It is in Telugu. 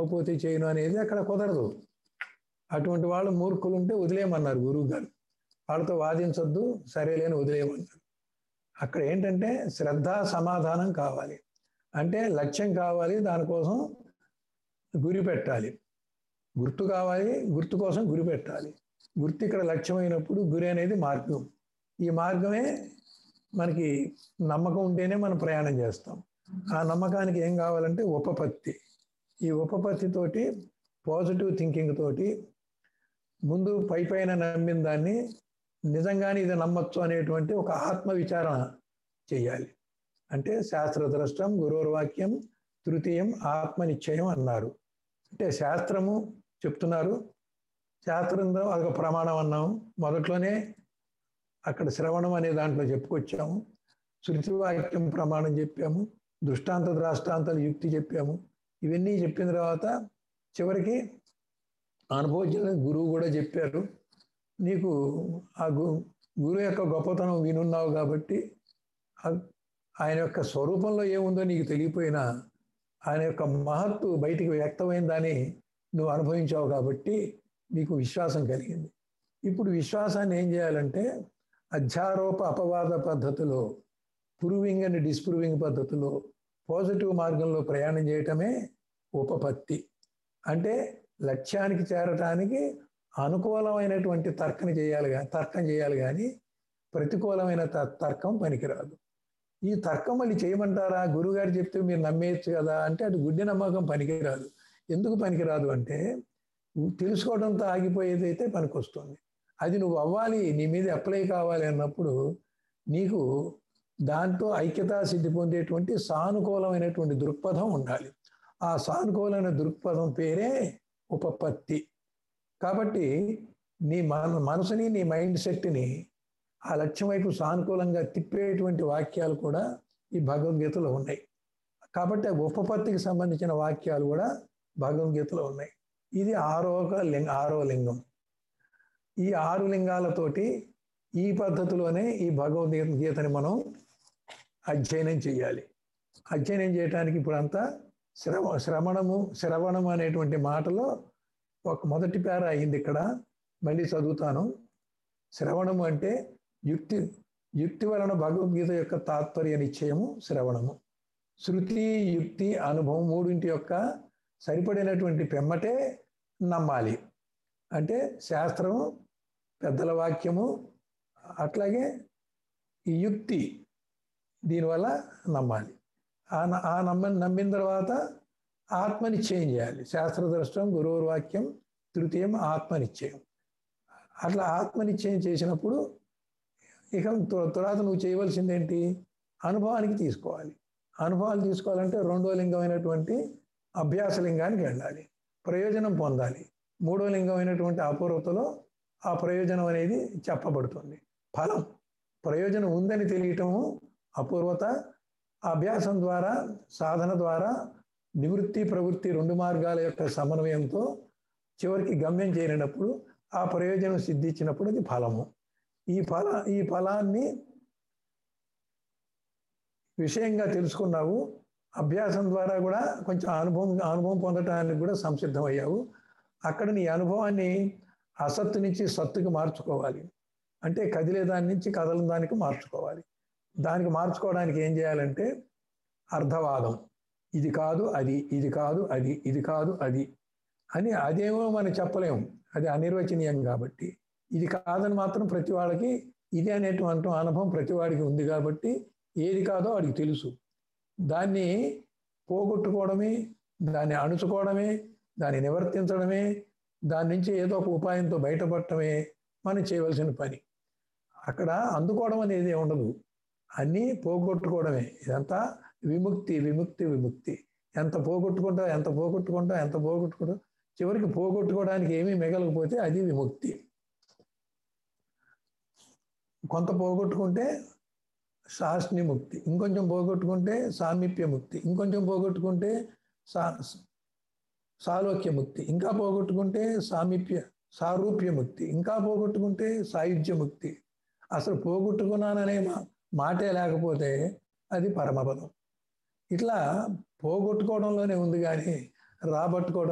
సమపూర్తి చేయను అనేది అక్కడ కుదరదు. అటువంటి వాళ్ళు మూర్ఖులు ఉంటే వదిలేయమన్నారు గురువు గారు వాళ్ళతో వాదించొద్దు సరేలేని వదిలేయమన్నారు. అక్కడ ఏంటంటే శ్రద్ధ సమాధానం కావాలి. అంటే లక్ష్యం కావాలి దానికోసం గురి పెట్టాలి. గుర్తు కావాలి గుర్తు కోసం గురి పెట్టాలి. గుర్తు ఇక్కడ లక్ష్యమైనప్పుడు గురి అనేది మార్గం. ఈ మార్గమే మనకి నమ్మకం ఉంటేనే మనం ప్రయాణం చేస్తాం. ఆ నమ్మకానికి ఏం కావాలంటే ఉపపత్తి. ఈ ఉపపత్తితోటి పాజిటివ్ థింకింగ్ తోటి ముందు పై పైన నమ్మిన దాన్ని నిజంగానే ఇది నమ్మచ్చు అనేటువంటి ఒక ఆత్మ విచారణ చేయాలి. అంటే శాస్త్రద్రష్టం గురువర్వాక్యం తృతీయం ఆత్మనిశ్చయం అన్నారు. అంటే శాస్త్రము చెప్తున్నారు. శాస్త్రంలో అదొక ప్రమాణం అన్నాము మొదట్లోనే అక్కడ శ్రవణం అనే దాంట్లో చెప్పుకొచ్చాము. శృతివాక్యం ప్రమాణం చెప్పాము. దృష్టాంత ద్రాష్టాంతాలు యుక్తి చెప్పాము. ఇవన్నీ చెప్పిన తర్వాత చివరికి అనుభవజ్ఞ గురువు కూడా చెప్పారు నీకు ఆ గు గురువు యొక్క గొప్పతనం వినున్నావు కాబట్టి ఆయన యొక్క స్వరూపంలో ఏముందో నీకు తెలియపోయినా ఆయన యొక్క మహత్తు బయటికి వ్యక్తమైందని నువ్వు అనుభవించావు కాబట్టి నీకు విశ్వాసం కలిగింది. ఇప్పుడు విశ్వాసాన్ని ఏం చేయాలంటే అధ్యారోప అపవాద పద్ధతిలో ప్రూవింగ్ అండ్ డిస్ప్రూవింగ్ పద్ధతిలో పాజిటివ్ మార్గంలో ప్రయాణం చేయటమే ఉపపత్తి. అంటే లక్ష్యానికి చేరటానికి అనుకూలమైనటువంటి తర్కం చేయాలి కానీ తర్కం చేయాలి కానీ ప్రతికూలమైన తర్కం పనికిరాదు. ఈ తర్కం మళ్ళీ చేయమంటారా? గురుగారు చెప్తే మీరు నమ్మేయచ్చు కదా అంటే అటు గుడ్డి నమ్మకం పనికిరాదు. ఎందుకు పనికిరాదు అంటే తెలుసుకోవడంతో ఆగిపోయేది అయితే పనికొస్తుంది. అది నువ్వు అవ్వాలి నీ మీద అప్లై కావాలి అన్నప్పుడు నీకు దాంతో ఐక్యతా సిద్ధి పొందేటువంటి సానుకూలమైనటువంటి దృక్పథం ఉండాలి. ఆ సానుకూలమైన దృక్పథం పేరే ఉపపత్తి. కాబట్టి నీ మన మనసుని నీ మైండ్ సెట్ని ఆ లక్ష్యం వైపు సానుకూలంగా తిప్పేటువంటి వాక్యాలు కూడా ఈ భగవద్గీతలో ఉన్నాయి. కాబట్టి ఆ ఉపపత్తికి సంబంధించిన వాక్యాలు కూడా భగవద్గీతలో ఉన్నాయి. ఇది ఆరోగ లింగ ఆరో లింగం. ఈ ఆరు లింగాలతోటి ఈ పద్ధతిలోనే ఈ భగవద్గీతని మనం అధ్యయనం చేయాలి అధ్యయనం చేయడానికి ఇప్పుడంతా శ్రవ శ్రవణము శ్రవణం అనేటువంటి మాటలో ఒక మొదటి పేర అయింది ఇక్కడ. మళ్ళీ చదువుతాను. శ్రవణము అంటే యుక్తి యుక్తి వలన భగవద్గీత యొక్క తాత్పర్య నిశ్చయము శ్రవణము. శృతి యుక్తి అనుభవం మూడింటి యొక్క సరిపడినటువంటి పెమ్మటే నమ్మాలి. అంటే శాస్త్రము పెద్దల వాక్యము అట్లాగే యుక్తి దీనివల్ల నమ్మాలి. ఆ ఆ నమ్మ నమ్మిన తర్వాత ఆత్మనిశ్చయం చేయాలి. శాస్త్రదృష్టం గురువు వాక్యం తృతీయం ఆత్మనిశ్చయం అట్లా ఆత్మనిశ్చయం చేసినప్పుడు ఇక తర్వాత నువ్వు చేయవలసింది ఏంటి అనుభవానికి తీసుకోవాలి. అనుభవాలు తీసుకోవాలంటే రెండో లింగమైనటువంటి అభ్యాస లింగానికి వెళ్ళాలి. ప్రయోజనం పొందాలి. మూడో లింగమైనటువంటి అపూర్వతలో ఆ ప్రయోజనం అనేది చెప్పబడుతుంది. ఫలం. ప్రయోజనం ఉందని తెలియటము అపూర్వత అభ్యాసం ద్వారా సాధన ద్వారా నివృత్తి ప్రవృత్తి రెండు మార్గాల యొక్క సమన్వయంతో చివరికి గమ్యం చేరినప్పుడు ఆ ప్రయోజనం సిద్ధించినప్పుడు అది ఫలము. ఈ ఫల ఈ ఫలాన్ని విషయంగా తెలుసుకున్నావు అభ్యాసం ద్వారా కూడా కొంచెం అనుభవం అనుభవం పొందటానికి కూడా సంసిద్ధమయ్యావు. అక్కడ నీ అనుభవాన్ని అసత్తు నుంచి సత్తుకి మార్చుకోవాలి. అంటే కదిలే దాని నుంచి కదలని దానికి మార్చుకోవాలి. దానికి మార్చుకోవడానికి ఏం చేయాలంటే అర్థవాదం ఇది కాదు అది ఇది కాదు అది ఇది కాదు అది అని అదేమో మనం చెప్పలేము. అది అనిర్వచనీయం కాబట్టి. ఇది కాదని మాత్రం ప్రతి వాళ్ళకి ఇది అనేటువంటి అనుభవం ప్రతి వాడికి ఉంది కాబట్టి ఏది కాదో వాడికి తెలుసు. దాన్ని పోగొట్టుకోవడమే దాన్ని అణుచుకోవడమే దాన్ని నివర్తించడమే దాని నుంచి ఏదో ఒక ఉపాయంతో బయటపడటమే మనం చేయవలసిన పని. అక్కడ అందుకోవడం అనేది ఉండదు అన్నీ పోగొట్టుకోవడమే. ఇదంతా విముక్తి విముక్తి విముక్తి. ఎంత పోగొట్టుకుంటావు ఎంత పోగొట్టుకుంటావు ఎంత పోగొట్టుకుంటా చివరికి పోగొట్టుకోవడానికి ఏమీ మిగలకపోతే అది విముక్తి. కొంత పోగొట్టుకుంటే శాస్త్రీయ ముక్తి. ఇంకొంచెం పోగొట్టుకుంటే సామీప్య ముక్తి. ఇంకొంచెం పోగొట్టుకుంటే సా సాలోక్య ముక్తి. ఇంకా పోగొట్టుకుంటే సామీప్య సారూప్య ముక్తి. ఇంకా పోగొట్టుకుంటే సాయుధ్య ముక్తి. అసలు పోగొట్టుకున్నాననే మాటే లేకపోతే అది పరమపదం. ఇట్లా పోగొట్టుకోవడంలోనే ఉంది కానీ రాబట్టుకోవడం